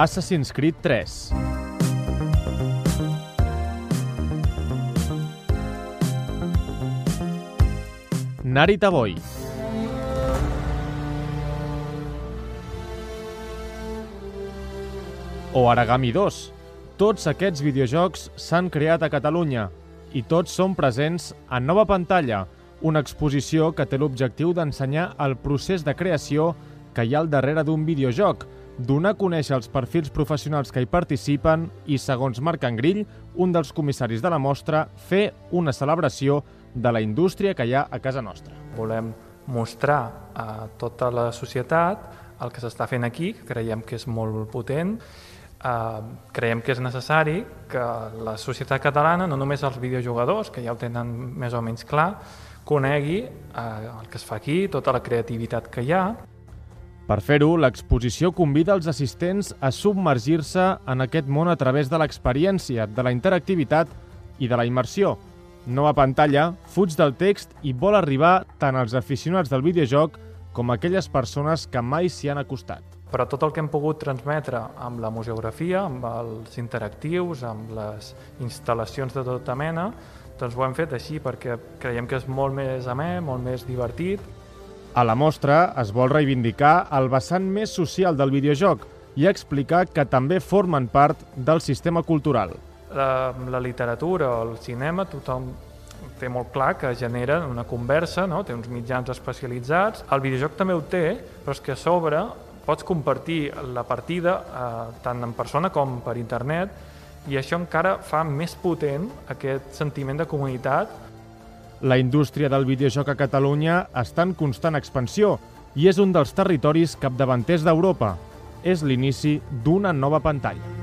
Assassin's Creed 3. Narita Boy. O Aragami 2. Tots aquests videojocs s'han creat a Catalunya i tots són presents a Nova Pantalla, una exposició que té l'objectiu d'ensenyar el procés de creació que hi ha al darrere d'un videojoc, donar a conèixer els perfils professionals que hi participen i, segons Marc Angrill, un dels comissaris de la mostra, fer una celebració de la indústria que hi ha a casa nostra. Volem mostrar a tota la societat el que s'està fent aquí, que creiem que és molt potent, Uh, creiem que és necessari que la societat catalana, no només els videojugadors, que ja ho tenen més o menys clar, conegui uh, el que es fa aquí, tota la creativitat que hi ha. Per fer-ho, l'exposició convida els assistents a submergir-se en aquest món a través de l'experiència, de la interactivitat i de la immersió. Nova pantalla, fuig del text i vol arribar tant als aficionats del videojoc com a aquelles persones que mai s'hi han acostat però tot el que hem pogut transmetre amb la museografia, amb els interactius, amb les instal·lacions de tota mena, doncs ho hem fet així perquè creiem que és molt més amè, molt més divertit. A la mostra es vol reivindicar el vessant més social del videojoc i explicar que també formen part del sistema cultural. La, la literatura o el cinema, tothom té molt clar que genera una conversa, no? té uns mitjans especialitzats. El videojoc també ho té, però és que a sobre pots compartir la partida eh, tant en persona com per internet i això encara fa més potent aquest sentiment de comunitat. La indústria del videojoc a Catalunya està en constant expansió i és un dels territoris capdavanters d'Europa. És l'inici d'una nova pantalla.